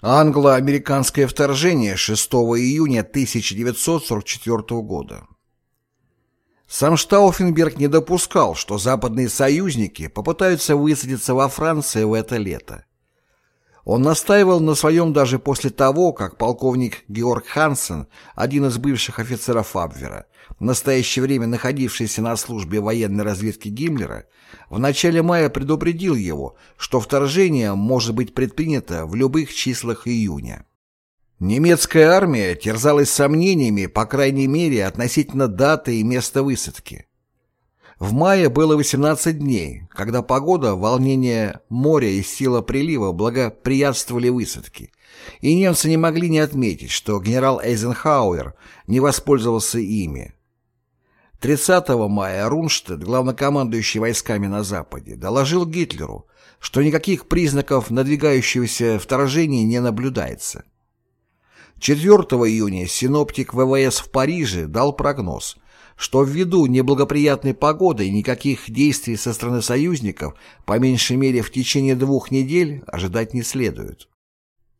Англо-американское вторжение 6 июня 1944 года. Сам Штауфенберг не допускал, что западные союзники попытаются высадиться во Франции в это лето. Он настаивал на своем даже после того, как полковник Георг Хансен, один из бывших офицеров Абвера, в настоящее время находившийся на службе военной разведки Гиммлера, в начале мая предупредил его, что вторжение может быть предпринято в любых числах июня. Немецкая армия терзалась сомнениями, по крайней мере, относительно даты и места высадки. В мае было 18 дней, когда погода, волнение моря и сила прилива благоприятствовали высадке, и немцы не могли не отметить, что генерал Эйзенхауэр не воспользовался ими. 30 мая Рунштадт, главнокомандующий войсками на Западе, доложил Гитлеру, что никаких признаков надвигающегося вторжения не наблюдается. 4 июня синоптик ВВС в Париже дал прогноз – что ввиду неблагоприятной погоды никаких действий со стороны союзников, по меньшей мере в течение двух недель, ожидать не следует.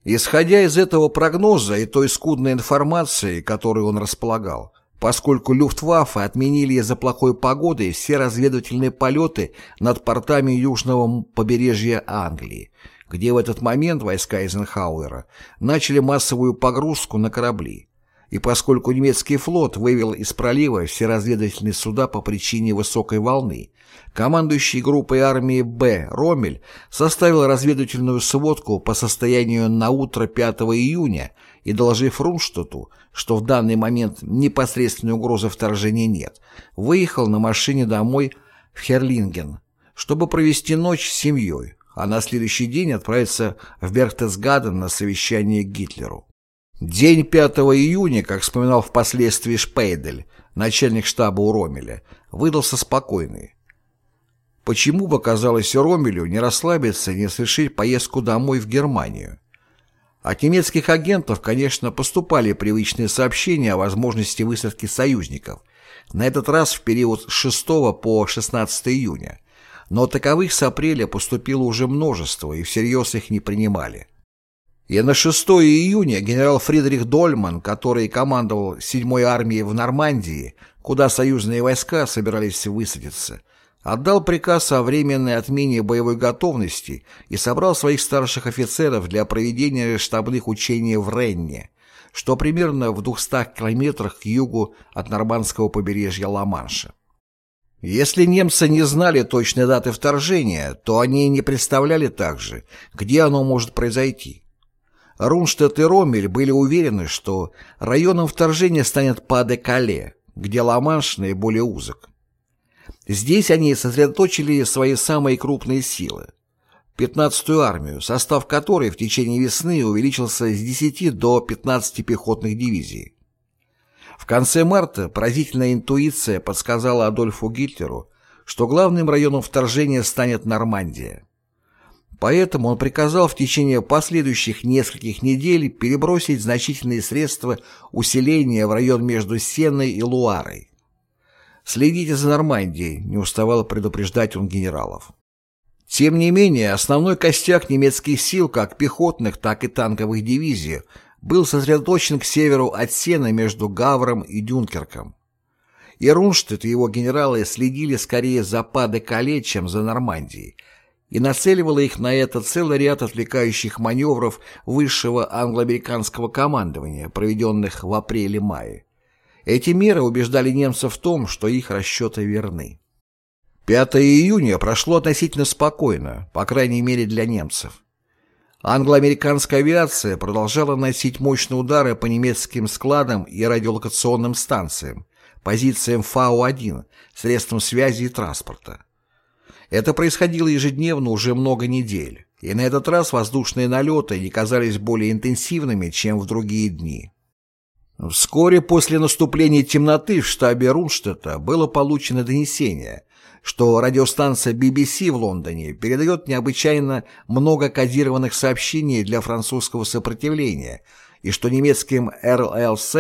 Исходя из этого прогноза и той скудной информации, которой он располагал, поскольку Люфтваффе отменили из-за плохой погоды все разведывательные полеты над портами южного побережья Англии, где в этот момент войска Эйзенхауэра начали массовую погрузку на корабли, и поскольку немецкий флот вывел из пролива все разведывательные суда по причине высокой волны, командующий группой армии «Б» Ромель составил разведывательную сводку по состоянию на утро 5 июня и, доложив Рунштадту, что в данный момент непосредственной угрозы вторжения нет, выехал на машине домой в Херлинген, чтобы провести ночь с семьей, а на следующий день отправиться в Берхтесгаден на совещание к Гитлеру. День 5 июня, как вспоминал впоследствии Шпейдель, начальник штаба у Ромеля, выдался спокойный. Почему бы, казалось, Ромелю не расслабиться и не совершить поездку домой в Германию? От немецких агентов, конечно, поступали привычные сообщения о возможности высадки союзников, на этот раз в период с 6 по 16 июня, но таковых с апреля поступило уже множество и всерьез их не принимали. И на 6 июня генерал Фридрих Дольман, который командовал 7-й армией в Нормандии, куда союзные войска собирались высадиться, отдал приказ о временной отмене боевой готовности и собрал своих старших офицеров для проведения штабных учений в Ренне, что примерно в 200 километрах к югу от нормандского побережья Ла-Манша. Если немцы не знали точной даты вторжения, то они не представляли также, где оно может произойти. Рунштадт и Роммель были уверены, что районом вторжения станет Па-де-Кале, где Ла-Манш наиболее узок. Здесь они сосредоточили свои самые крупные силы. 15-ю армию, состав которой в течение весны увеличился с 10 до 15 пехотных дивизий. В конце марта поразительная интуиция подсказала Адольфу Гитлеру, что главным районом вторжения станет Нормандия. Поэтому он приказал в течение последующих нескольких недель перебросить значительные средства усиления в район между Сенной и Луарой. «Следите за Нормандией», — не уставал предупреждать он генералов. Тем не менее, основной костяк немецких сил, как пехотных, так и танковых дивизий, был сосредоточен к северу от Сены между Гавром и Дюнкерком. И Рунштадт и его генералы следили скорее за Па-де-Кале, чем за Нормандией, и нацеливала их на это целый ряд отвлекающих маневров высшего англо-американского командования, проведенных в апреле-мае. Эти меры убеждали немцев в том, что их расчеты верны. 5 июня прошло относительно спокойно, по крайней мере для немцев. Англо-американская авиация продолжала носить мощные удары по немецким складам и радиолокационным станциям, позициям Фау-1, средствам связи и транспорта. Это происходило ежедневно уже много недель, и на этот раз воздушные налеты не казались более интенсивными, чем в другие дни. Вскоре после наступления темноты в штабе Рунштадта было получено донесение, что радиостанция BBC в Лондоне передает необычайно много кодированных сообщений для французского сопротивления и что немецким РЛС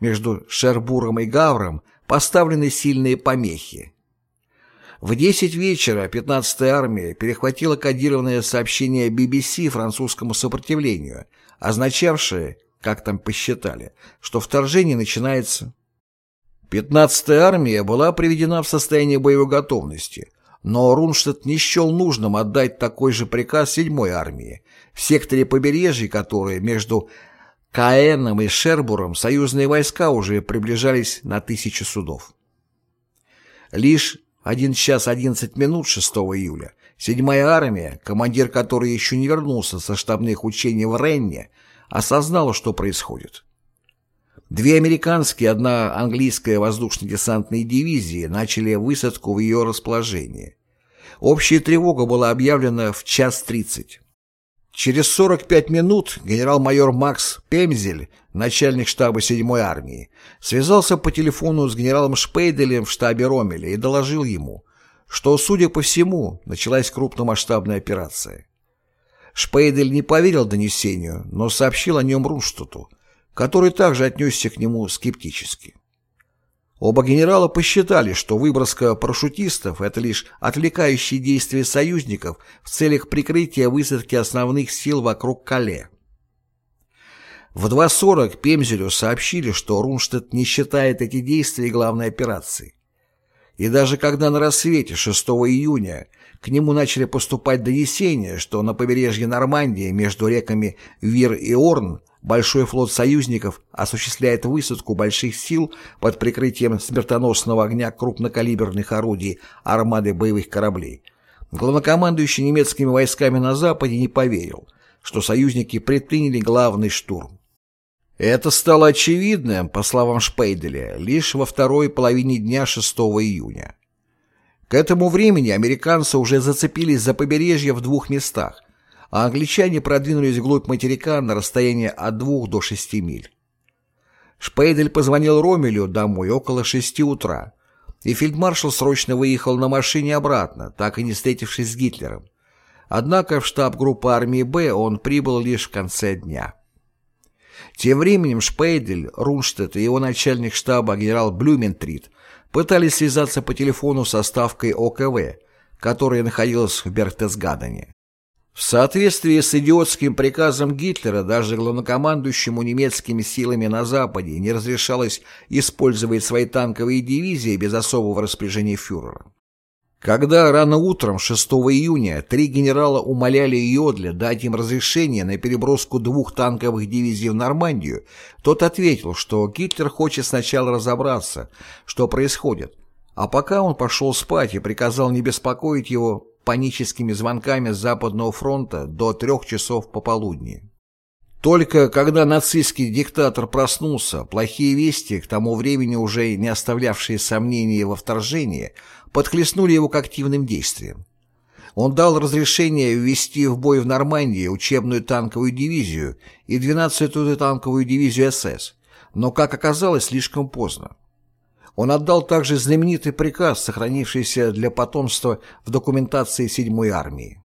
между Шербуром и Гавром поставлены сильные помехи. В 10 вечера 15-я армия перехватила кодированное сообщение BBC французскому сопротивлению, означавшее, как там посчитали, что вторжение начинается. 15-я армия была приведена в состояние боевой готовности, но Рунштадт не счел нужным отдать такой же приказ 7-й армии, в секторе побережья которой между Каэном и Шербуром союзные войска уже приближались на тысячи судов. Лишь 1 час 11 минут 6 июля 7-я армия, командир которой еще не вернулся со штабных учений в Ренне, осознала, что происходит. Две американские одна английская воздушно-десантные дивизии начали высадку в ее расположении. Общая тревога была объявлена в час тридцать. Через 45 минут генерал-майор Макс Пемзель, начальник штаба 7-й армии, связался по телефону с генералом Шпейделем в штабе Ромеля и доложил ему, что, судя по всему, началась крупномасштабная операция. Шпейдель не поверил донесению, но сообщил о нем Руштуту, который также отнесся к нему скептически. Оба генерала посчитали, что выброска парашютистов – это лишь отвлекающие действия союзников в целях прикрытия высадки основных сил вокруг Кале. В 2.40 Пемзелю сообщили, что Рунштадт не считает эти действия главной операцией. И даже когда на рассвете 6 июня к нему начали поступать донесения, что на побережье Нормандии между реками Вир и Орн большой флот союзников осуществляет высадку больших сил под прикрытием смертоносного огня крупнокалиберных орудий армады боевых кораблей. Главнокомандующий немецкими войсками на Западе не поверил, что союзники предприняли главный штурм. Это стало очевидным, по словам Шпейделя, лишь во второй половине дня 6 июня. К этому времени американцы уже зацепились за побережье в двух местах, а англичане продвинулись вглубь материка на расстояние от 2 до 6 миль. Шпейдель позвонил Ромелю домой около 6 утра, и фельдмаршал срочно выехал на машине обратно, так и не встретившись с Гитлером. Однако в штаб группы армии «Б» он прибыл лишь в конце дня. Тем временем Шпейдель, Рунштадт и его начальник штаба генерал Блюментрит пытались связаться по телефону со ставкой ОКВ, которая находилась в Бергтесгадене. В соответствии с идиотским приказом Гитлера даже главнокомандующему немецкими силами на Западе не разрешалось использовать свои танковые дивизии без особого распоряжения фюрера. Когда рано утром 6 июня три генерала умоляли Йодля дать им разрешение на переброску двух танковых дивизий в Нормандию, тот ответил, что Гитлер хочет сначала разобраться, что происходит, а пока он пошел спать и приказал не беспокоить его паническими звонками с Западного фронта до трех часов пополудни. Только когда нацистский диктатор проснулся, плохие вести, к тому времени уже не оставлявшие сомнений во вторжении, подхлестнули его к активным действиям. Он дал разрешение ввести в бой в Нормандии учебную танковую дивизию и 12-ю танковую дивизию СС, но, как оказалось, слишком поздно. Он отдал также знаменитый приказ, сохранившийся для потомства в документации 7-й армии.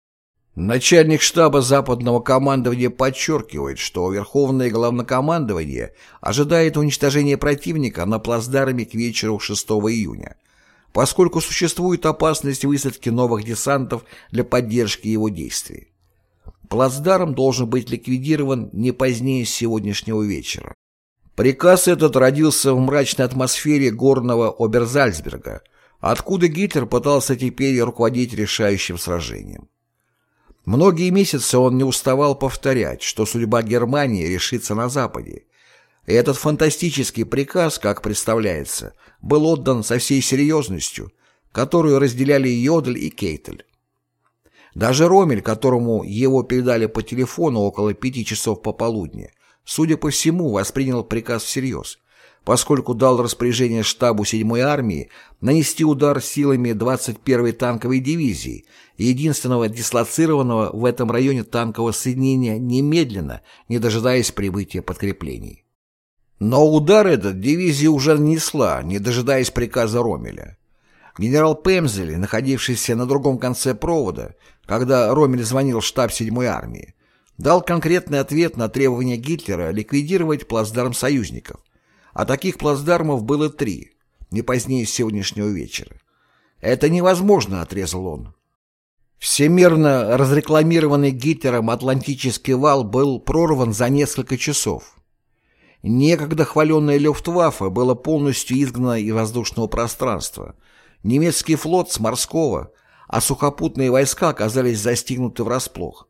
Начальник штаба западного командования подчеркивает, что Верховное Главнокомандование ожидает уничтожения противника на плацдарме к вечеру 6 июня, поскольку существует опасность высадки новых десантов для поддержки его действий. Плацдарм должен быть ликвидирован не позднее сегодняшнего вечера. Приказ этот родился в мрачной атмосфере горного Оберзальцберга, откуда Гитлер пытался теперь руководить решающим сражением. Многие месяцы он не уставал повторять, что судьба Германии решится на Западе. И этот фантастический приказ, как представляется, был отдан со всей серьезностью, которую разделяли Йодль и Кейтель. Даже Ромель, которому его передали по телефону около пяти часов пополудни, судя по всему, воспринял приказ всерьез, поскольку дал распоряжение штабу 7-й армии нанести удар силами 21-й танковой дивизии, единственного дислоцированного в этом районе танкового соединения немедленно, не дожидаясь прибытия подкреплений. Но удар этот дивизия уже нанесла, не дожидаясь приказа Ромеля. Генерал Пемзель, находившийся на другом конце провода, когда Ромель звонил в штаб 7-й армии, дал конкретный ответ на требование Гитлера ликвидировать плацдарм союзников. А таких плацдармов было три, не позднее сегодняшнего вечера. «Это невозможно», — отрезал он. Всемирно разрекламированный Гитлером Атлантический вал был прорван за несколько часов. Некогда хваленное Люфтваффе было полностью изгнано из воздушного пространства. Немецкий флот с морского, а сухопутные войска оказались застигнуты врасплох.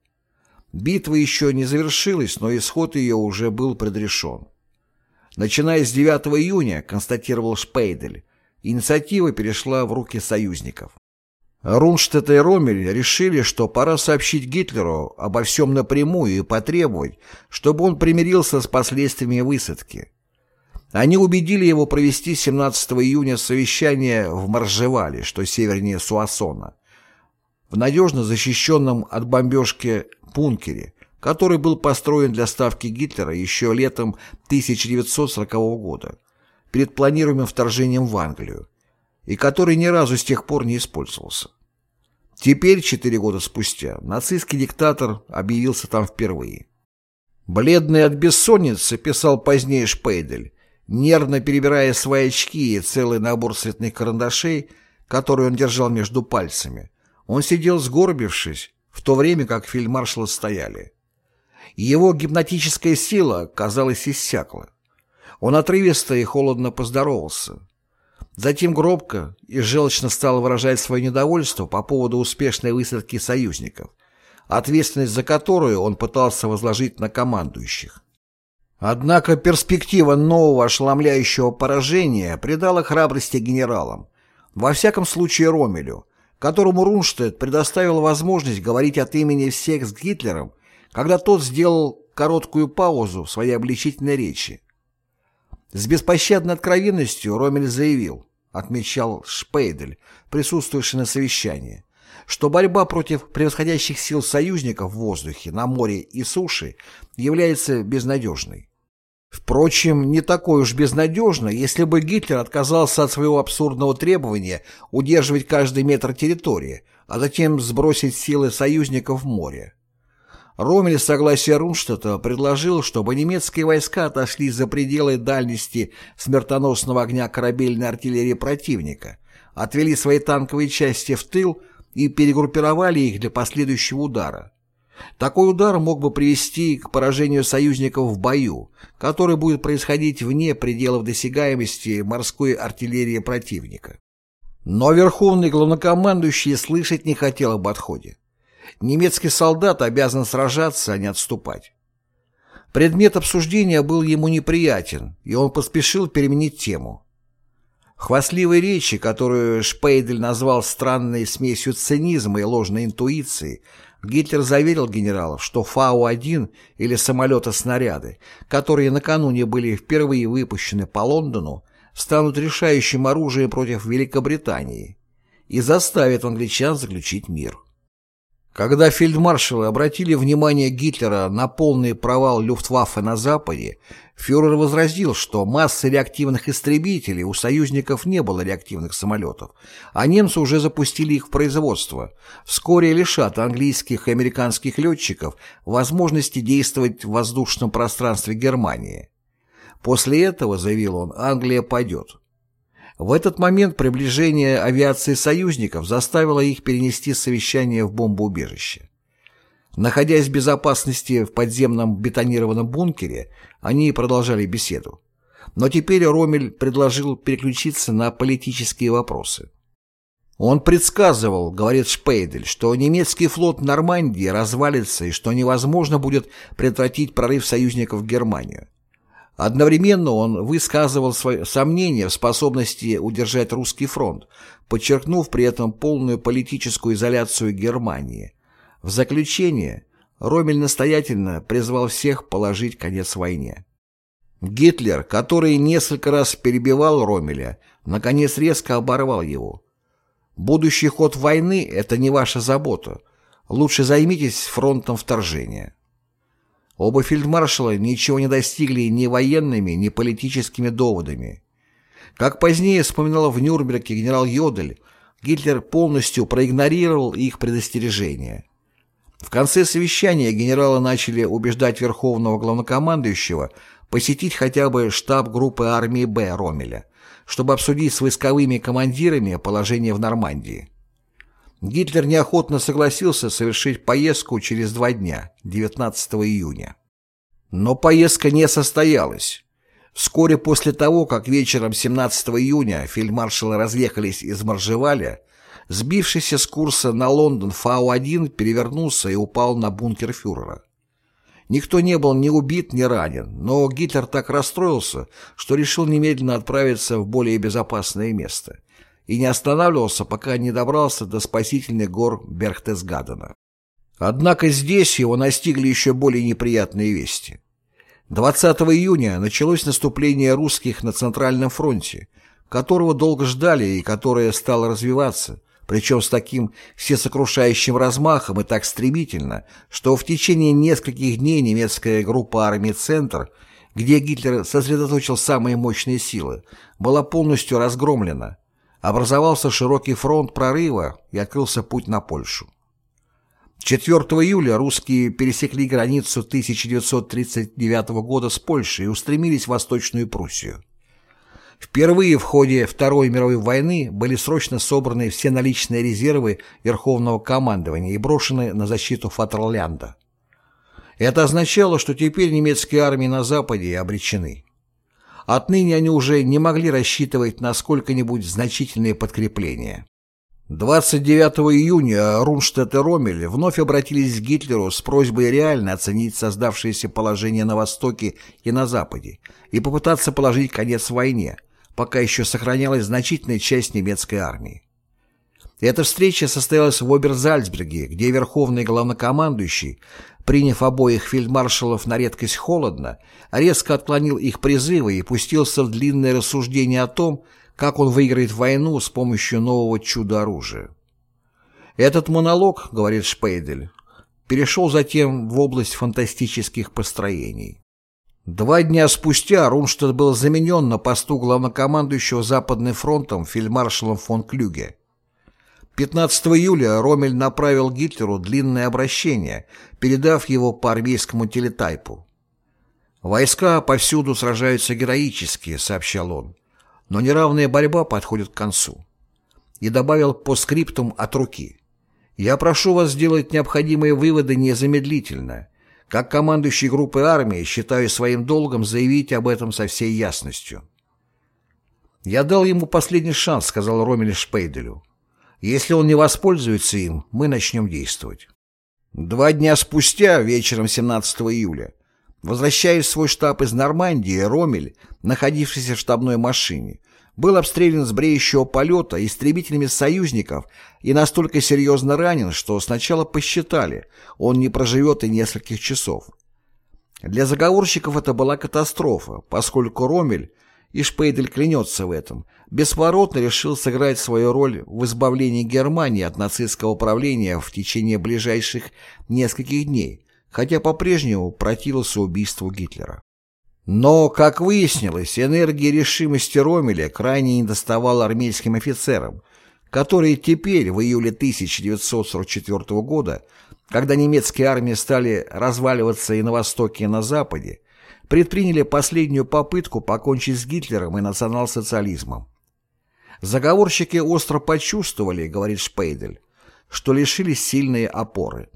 Битва еще не завершилась, но исход ее уже был предрешен. Начиная с 9 июня, констатировал Шпейдель, инициатива перешла в руки союзников. Рунштадт и Ромель решили, что пора сообщить Гитлеру обо всем напрямую и потребовать, чтобы он примирился с последствиями высадки. Они убедили его провести 17 июня совещание в Маржевале, что севернее Суассона, в надежно защищенном от бомбежки бункере, который был построен для ставки Гитлера еще летом 1940 года, перед планируемым вторжением в Англию, и который ни разу с тех пор не использовался. Теперь, четыре года спустя, нацистский диктатор объявился там впервые. Бледный от бессонницы, писал позднее Шпейдель, нервно перебирая свои очки и целый набор цветных карандашей, которые он держал между пальцами, он сидел сгорбившись, в то время как фельдмаршалы стояли. Его гипнотическая сила, казалось, иссякла. Он отрывисто и холодно поздоровался. Затем гробко и желчно стал выражать свое недовольство по поводу успешной высадки союзников, ответственность за которую он пытался возложить на командующих. Однако перспектива нового ошеломляющего поражения придала храбрости генералам, во всяком случае Ромелю, которому Рунштедт предоставил возможность говорить от имени всех с Гитлером, когда тот сделал короткую паузу в своей обличительной речи. С беспощадной откровенностью Ромель заявил, отмечал Шпейдель, присутствующий на совещании, что борьба против превосходящих сил союзников в воздухе, на море и суше является безнадежной. Впрочем, не такой уж безнадежной, если бы Гитлер отказался от своего абсурдного требования удерживать каждый метр территории, а затем сбросить силы союзников в море. Ромель с согласия Рунштадта предложил, чтобы немецкие войска отошли за пределы дальности смертоносного огня корабельной артиллерии противника, отвели свои танковые части в тыл и перегруппировали их для последующего удара. Такой удар мог бы привести к поражению союзников в бою, который будет происходить вне пределов досягаемости морской артиллерии противника. Но верховный главнокомандующий слышать не хотел об отходе. Немецкий солдат обязан сражаться, а не отступать. Предмет обсуждения был ему неприятен, и он поспешил переменить тему. Хвастливой речи, которую Шпейдель назвал странной смесью цинизма и ложной интуиции, Гитлер заверил генералов, что Фау-1 или самолеты-снаряды, которые накануне были впервые выпущены по Лондону, станут решающим оружием против Великобритании и заставят англичан заключить мир. Когда фельдмаршалы обратили внимание Гитлера на полный провал Люфтваффе на Западе, фюрер возразил, что массы реактивных истребителей у союзников не было реактивных самолетов, а немцы уже запустили их в производство, вскоре лишат английских и американских летчиков возможности действовать в воздушном пространстве Германии. После этого, заявил он, Англия пойдет. В этот момент приближение авиации союзников заставило их перенести совещание в бомбоубежище. Находясь в безопасности в подземном бетонированном бункере, они продолжали беседу. Но теперь Ромель предложил переключиться на политические вопросы. Он предсказывал, говорит Шпейдель, что немецкий флот Нормандии развалится и что невозможно будет предотвратить прорыв союзников в Германию. Одновременно он высказывал свои сомнения в способности удержать русский фронт, подчеркнув при этом полную политическую изоляцию Германии. В заключение Ромель настоятельно призвал всех положить конец войне. Гитлер, который несколько раз перебивал Ромеля, наконец резко оборвал его. «Будущий ход войны – это не ваша забота. Лучше займитесь фронтом вторжения». Оба фельдмаршала ничего не достигли ни военными, ни политическими доводами. Как позднее вспоминал в Нюрнберге генерал Йодель, Гитлер полностью проигнорировал их предостережения. В конце совещания генералы начали убеждать верховного главнокомандующего посетить хотя бы штаб группы армии Б Ромеля, чтобы обсудить с войсковыми командирами положение в Нормандии. Гитлер неохотно согласился совершить поездку через два дня, 19 июня. Но поездка не состоялась. Вскоре после того, как вечером 17 июня фельдмаршалы разъехались из Маржеваля, сбившийся с курса на Лондон Фау-1 перевернулся и упал на бункер фюрера. Никто не был ни убит, ни ранен, но Гитлер так расстроился, что решил немедленно отправиться в более безопасное место и не останавливался, пока не добрался до спасительных гор Берхтесгадена. Однако здесь его настигли еще более неприятные вести. 20 июня началось наступление русских на Центральном фронте, которого долго ждали и которое стало развиваться, причем с таким всесокрушающим размахом и так стремительно, что в течение нескольких дней немецкая группа армии «Центр», где Гитлер сосредоточил самые мощные силы, была полностью разгромлена. Образовался широкий фронт прорыва и открылся путь на Польшу. 4 июля русские пересекли границу 1939 года с Польшей и устремились в Восточную Пруссию. Впервые в ходе Второй мировой войны были срочно собраны все наличные резервы Верховного командования и брошены на защиту Фатерлянда. Это означало, что теперь немецкие армии на Западе обречены. Отныне они уже не могли рассчитывать на сколько-нибудь значительные подкрепления. 29 июня Рунштадт и Роммель вновь обратились к Гитлеру с просьбой реально оценить создавшееся положение на Востоке и на Западе и попытаться положить конец войне – пока еще сохранялась значительная часть немецкой армии. Эта встреча состоялась в Оберзальцберге, где верховный главнокомандующий, приняв обоих фельдмаршалов на редкость холодно, резко отклонил их призывы и пустился в длинное рассуждение о том, как он выиграет войну с помощью нового чудо-оружия. Этот монолог, говорит Шпейдель, перешел затем в область фантастических построений. Два дня спустя Рунштадт был заменен на посту главнокомандующего Западным фронтом фельдмаршалом фон Клюге. 15 июля Ромель направил Гитлеру длинное обращение, передав его по армейскому телетайпу. «Войска повсюду сражаются героически», — сообщал он, «но неравная борьба подходит к концу». И добавил по скриптум от руки. «Я прошу вас сделать необходимые выводы незамедлительно» Как командующий группой армии считаю своим долгом заявить об этом со всей ясностью. «Я дал ему последний шанс», — сказал Ромель Шпейделю. «Если он не воспользуется им, мы начнем действовать». Два дня спустя, вечером 17 июля, возвращаясь в свой штаб из Нормандии, Ромель, находившийся в штабной машине, был обстрелян с бреющего полета истребителями союзников и настолько серьезно ранен, что сначала посчитали, он не проживет и нескольких часов. Для заговорщиков это была катастрофа, поскольку Ромель, и Шпейдель клянется в этом, бесповоротно решил сыграть свою роль в избавлении Германии от нацистского правления в течение ближайших нескольких дней, хотя по-прежнему противился убийству Гитлера. Но, как выяснилось, энергии и решимости Ромеля крайне недоставало армейским офицерам, которые теперь, в июле 1944 года, когда немецкие армии стали разваливаться и на Востоке, и на Западе, предприняли последнюю попытку покончить с Гитлером и национал-социализмом. Заговорщики остро почувствовали, говорит Шпейдель, что лишились сильной опоры.